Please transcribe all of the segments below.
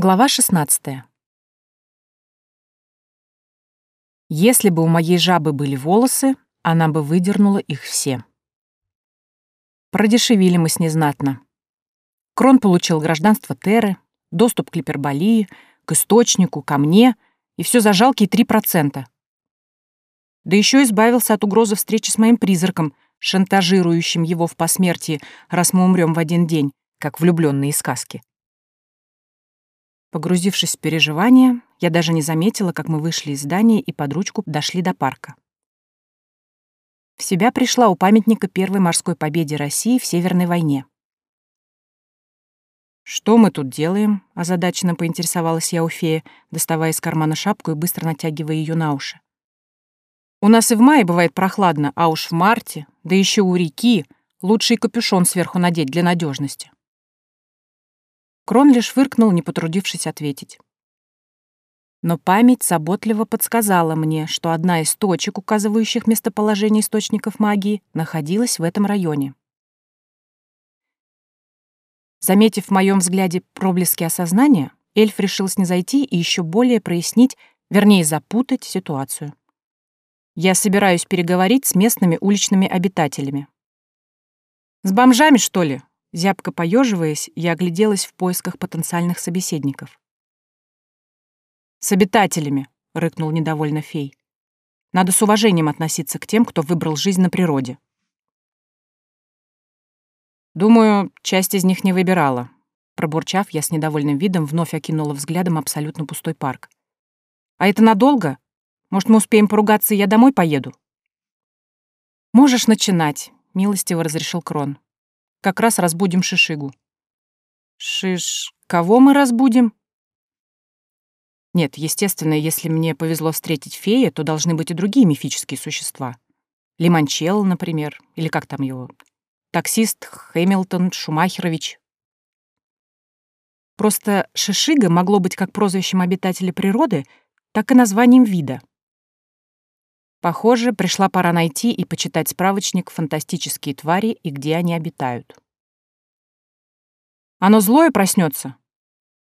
Глава 16. Если бы у моей жабы были волосы, она бы выдернула их все. Продешевили мы с незнатно. Крон получил гражданство Терры, доступ к Липерболии, к источнику, ко мне, и все за жалкие 3%. Да еще избавился от угрозы встречи с моим призраком, шантажирующим его в посмертии, раз мы умрем в один день, как влюбленные сказки. Погрузившись в переживания, я даже не заметила, как мы вышли из здания и под ручку дошли до парка. В себя пришла у памятника первой морской победе России в Северной войне. «Что мы тут делаем?» — озадаченно поинтересовалась я у феи, доставая из кармана шапку и быстро натягивая ее на уши. «У нас и в мае бывает прохладно, а уж в марте, да еще у реки, лучше и капюшон сверху надеть для надежности. Крон лишь фыркнул, не потрудившись ответить. Но память заботливо подсказала мне, что одна из точек, указывающих местоположение источников магии, находилась в этом районе. Заметив в моем взгляде проблески осознания, эльф решил снизойти и еще более прояснить, вернее, запутать ситуацию. Я собираюсь переговорить с местными уличными обитателями. «С бомжами, что ли?» Зябко поеживаясь, я огляделась в поисках потенциальных собеседников. «С обитателями», — рыкнул недовольно фей. «Надо с уважением относиться к тем, кто выбрал жизнь на природе». «Думаю, часть из них не выбирала», — пробурчав, я с недовольным видом вновь окинула взглядом абсолютно пустой парк. «А это надолго? Может, мы успеем поругаться, и я домой поеду?» «Можешь начинать», — милостиво разрешил Крон. Как раз разбудим Шишигу. Шиш... Кого мы разбудим? Нет, естественно, если мне повезло встретить фея, то должны быть и другие мифические существа. Лимончелло, например, или как там его? Таксист Хэмилтон Шумахерович. Просто Шишига могло быть как прозвищем обитателя природы, так и названием вида. Похоже, пришла пора найти и почитать справочник «Фантастические твари и где они обитают». «Оно злое проснется.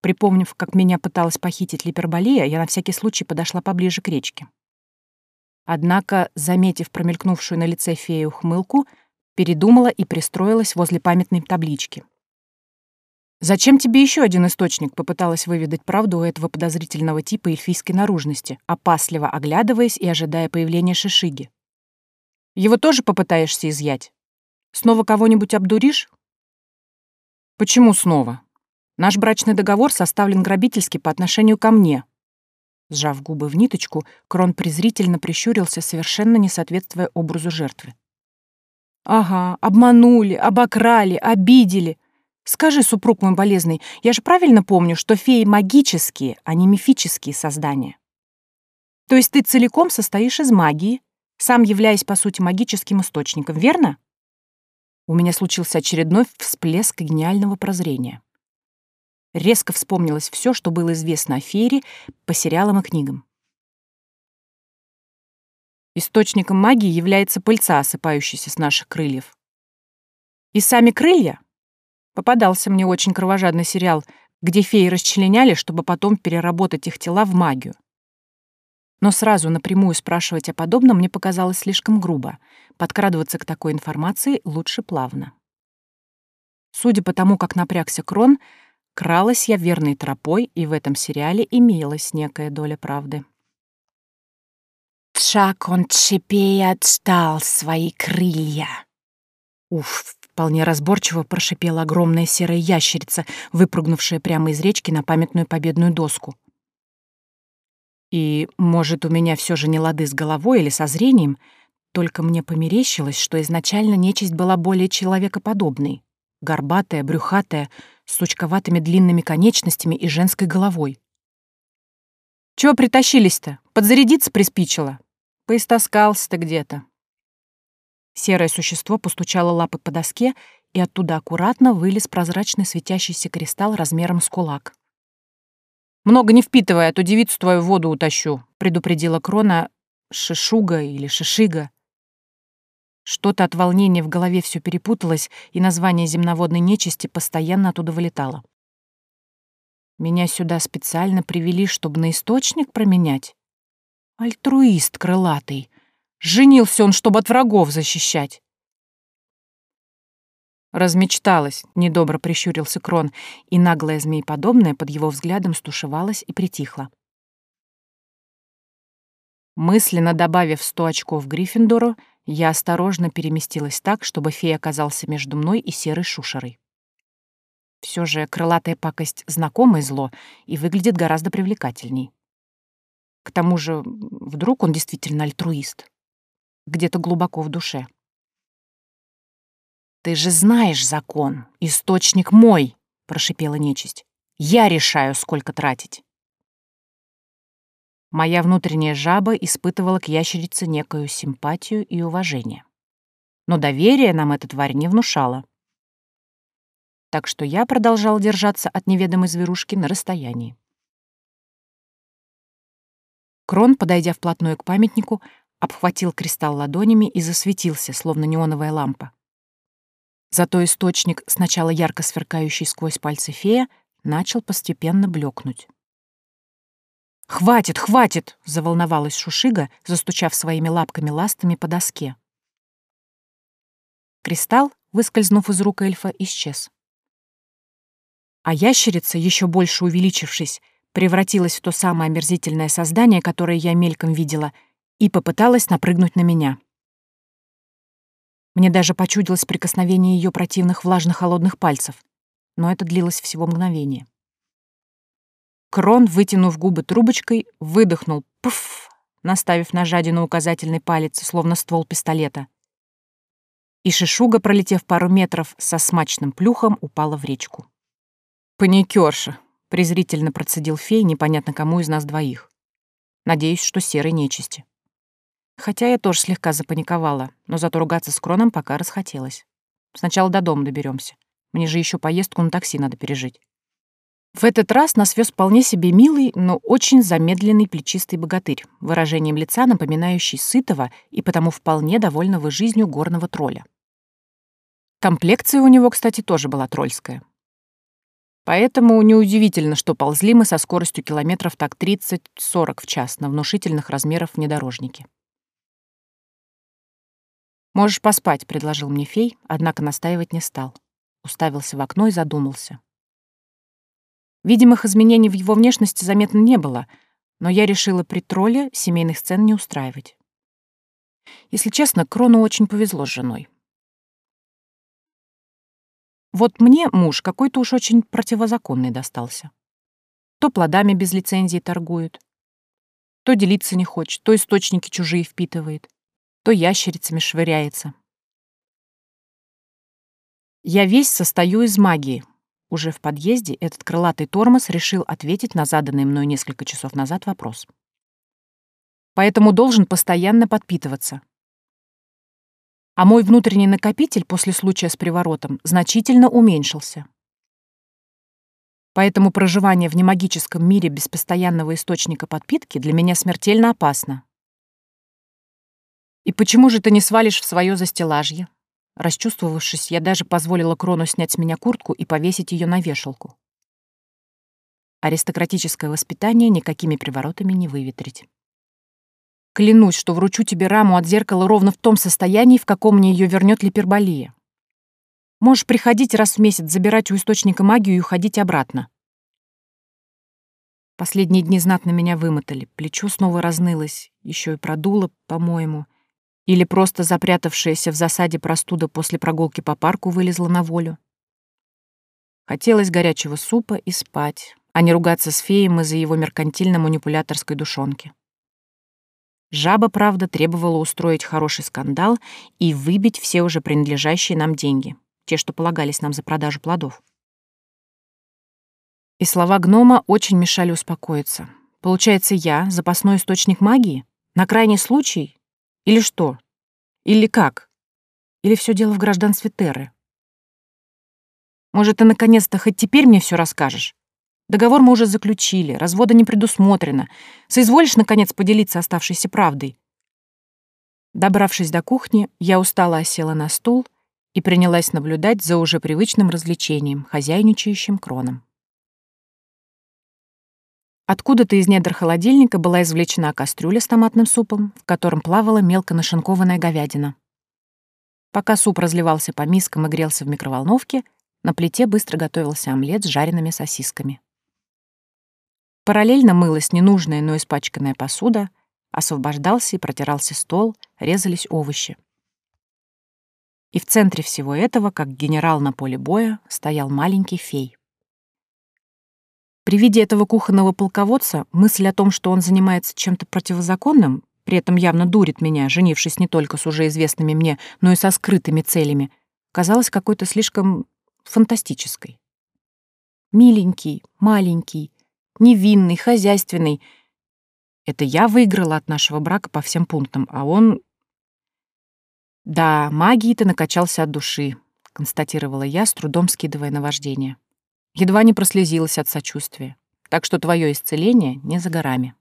Припомнив, как меня пыталась похитить Липерболия, я на всякий случай подошла поближе к речке. Однако, заметив промелькнувшую на лице фею ухмылку, передумала и пристроилась возле памятной таблички. «Зачем тебе еще один источник?» — попыталась выведать правду у этого подозрительного типа эльфийской наружности, опасливо оглядываясь и ожидая появления Шишиги. «Его тоже попытаешься изъять? Снова кого-нибудь обдуришь?» «Почему снова? Наш брачный договор составлен грабительски по отношению ко мне». Сжав губы в ниточку, Крон презрительно прищурился, совершенно не соответствуя образу жертвы. «Ага, обманули, обокрали, обидели», Скажи, супруг мой болезный, я же правильно помню, что феи магические, а не мифические создания. То есть ты целиком состоишь из магии, сам являясь, по сути, магическим источником, верно? У меня случился очередной всплеск гениального прозрения. Резко вспомнилось все, что было известно о феере по сериалам и книгам. Источником магии является пыльца, осыпающаяся с наших крыльев. И сами крылья Попадался мне очень кровожадный сериал, где феи расчленяли, чтобы потом переработать их тела в магию. Но сразу напрямую спрашивать о подобном мне показалось слишком грубо. Подкрадываться к такой информации лучше плавно. Судя по тому, как напрягся Крон, кралась я верной тропой, и в этом сериале имелась некая доля правды. Тшак он чепей отстал свои крылья. Уф, Вполне разборчиво прошипела огромная серая ящерица, выпрыгнувшая прямо из речки на памятную победную доску. И, может, у меня все же не лады с головой или со зрением, только мне померещилось, что изначально нечисть была более человекоподобной, горбатая, брюхатая, с сучковатыми длинными конечностями и женской головой. «Чего притащились-то? Подзарядиться приспичило?» «Поистоскался ты где-то», Серое существо постучало лапой по доске, и оттуда аккуратно вылез прозрачный светящийся кристалл размером с кулак. «Много не впитывай, а то девицу твою воду утащу», — предупредила Крона Шишуга или Шишига. Что-то от волнения в голове все перепуталось, и название земноводной нечисти постоянно оттуда вылетало. Меня сюда специально привели, чтобы на источник променять? Альтруист крылатый. Женился он, чтобы от врагов защищать. Размечталась, недобро прищурился Крон, и наглая змееподобная под его взглядом стушевалась и притихла. Мысленно добавив сто очков Гриффиндору, я осторожно переместилась так, чтобы фей оказался между мной и серой шушерой. Все же крылатая пакость — знакомое зло и выглядит гораздо привлекательней. К тому же, вдруг он действительно альтруист. Где-то глубоко в душе. «Ты же знаешь закон. Источник мой!» — прошипела нечисть. «Я решаю, сколько тратить». Моя внутренняя жаба испытывала к ящерице некую симпатию и уважение. Но доверие нам эта тварь не внушала. Так что я продолжал держаться от неведомой зверушки на расстоянии. Крон, подойдя вплотную к памятнику, обхватил кристалл ладонями и засветился, словно неоновая лампа. Зато источник, сначала ярко сверкающий сквозь пальцы фея, начал постепенно блекнуть. «Хватит, хватит!» — заволновалась Шушига, застучав своими лапками-ластами по доске. Кристалл, выскользнув из рук эльфа, исчез. А ящерица, еще больше увеличившись, превратилась в то самое омерзительное создание, которое я мельком видела, и попыталась напрыгнуть на меня. Мне даже почудилось прикосновение ее противных влажно-холодных пальцев, но это длилось всего мгновение. Крон, вытянув губы трубочкой, выдохнул «пф», наставив на жадину указательный палец, словно ствол пистолета. И шишуга, пролетев пару метров, со смачным плюхом упала в речку. «Паникерша», — презрительно процедил фей непонятно кому из нас двоих. Надеюсь, что серой нечисти. Хотя я тоже слегка запаниковала, но зато ругаться с Кроном пока расхотелось. Сначала до дома доберемся. Мне же еще поездку на такси надо пережить. В этот раз нас вез вполне себе милый, но очень замедленный плечистый богатырь, выражением лица напоминающий сытого и потому вполне довольного жизнью горного тролля. Комплекция у него, кстати, тоже была тролльская. Поэтому неудивительно, что ползли мы со скоростью километров так 30-40 в час на внушительных размеров внедорожнике. «Можешь поспать», — предложил мне фей, однако настаивать не стал. Уставился в окно и задумался. Видимых изменений в его внешности заметно не было, но я решила при тролле семейных сцен не устраивать. Если честно, Крону очень повезло с женой. Вот мне муж какой-то уж очень противозаконный достался. То плодами без лицензии торгует, то делиться не хочет, то источники чужие впитывает, то ящерицами швыряется. Я весь состою из магии, уже в подъезде этот крылатый тормоз решил ответить на заданный мной несколько часов назад вопрос. Поэтому должен постоянно подпитываться. А мой внутренний накопитель после случая с приворотом значительно уменьшился. Поэтому проживание в немагическом мире без постоянного источника подпитки для меня смертельно опасно. И почему же ты не свалишь в свое застеллажье? Расчувствовавшись, я даже позволила Крону снять с меня куртку и повесить ее на вешалку. Аристократическое воспитание никакими приворотами не выветрить. Клянусь, что вручу тебе раму от зеркала ровно в том состоянии, в каком мне ее вернет Липерболия. Можешь приходить раз в месяц, забирать у источника магию и уходить обратно. Последние дни знатно меня вымотали, плечо снова разнылось, еще и продуло, по-моему — или просто запрятавшаяся в засаде простуда после прогулки по парку вылезла на волю. Хотелось горячего супа и спать, а не ругаться с феем из-за его меркантильно-манипуляторской душонки. Жаба, правда, требовала устроить хороший скандал и выбить все уже принадлежащие нам деньги, те, что полагались нам за продажу плодов. И слова гнома очень мешали успокоиться. Получается, я — запасной источник магии? На крайний случай? Или что? Или как? Или все дело в гражданстве Терры? Может, ты наконец-то хоть теперь мне все расскажешь? Договор мы уже заключили, развода не предусмотрено. Соизволишь, наконец, поделиться оставшейся правдой?» Добравшись до кухни, я устало осела на стул и принялась наблюдать за уже привычным развлечением, хозяйничающим кроном. Откуда-то из недр холодильника была извлечена кастрюля с томатным супом, в котором плавала мелко нашинкованная говядина. Пока суп разливался по мискам и грелся в микроволновке, на плите быстро готовился омлет с жареными сосисками. Параллельно мылась ненужная, но испачканная посуда, освобождался и протирался стол, резались овощи. И в центре всего этого, как генерал на поле боя, стоял маленький фей. При виде этого кухонного полководца мысль о том, что он занимается чем-то противозаконным, при этом явно дурит меня, женившись не только с уже известными мне, но и со скрытыми целями, казалась какой-то слишком фантастической. Миленький, маленький, невинный, хозяйственный. Это я выиграла от нашего брака по всем пунктам, а он... Да, магией ты накачался от души, констатировала я, с трудом скидывая наваждение. Едва не прослезилась от сочувствия. Так что твое исцеление не за горами.